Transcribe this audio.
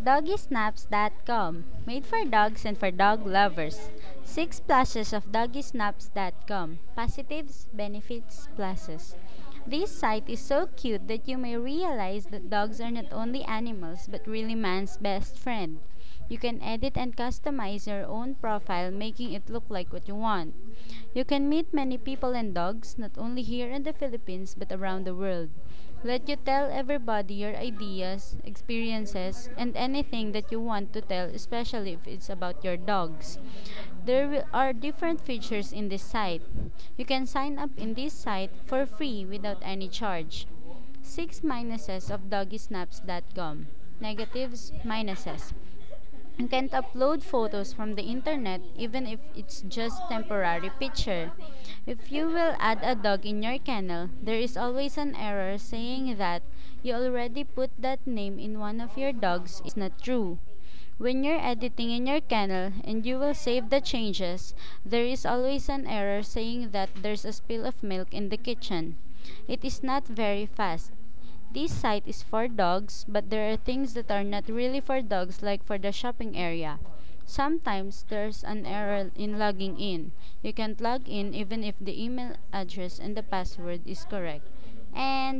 DoggySnaps.com Made for dogs and for dog lovers. 6 pluses of DoggySnaps.com Positives, benefits, pluses. This site is so cute that you may realize that dogs are not only animals but really man's best friend. You can edit and customize your own profile, making it look like what you want. You can meet many people and dogs, not only here in the Philippines but around the world. Let you tell everybody your ideas, experiences, and anything that you want to tell, especially if it's about your dogs. There are different features in this site. You can sign up in this site for free without any charge. 6 minuses of doggysnaps.com. Negatives, minuses. You can't upload photos from the internet even if it's just temporary picture. If you will add a dog in your kennel, there is always an error saying that you already put that name in one of your dogs is not true. When you're editing in your kennel and you will save the changes, there is always an error saying that there's a spill of milk in the kitchen. It is not very fast. This site is for dogs, but there are things that are not really for dogs, like for the shopping area. Sometimes there's an error in logging in. You can't log in even if the email address and the password is correct. And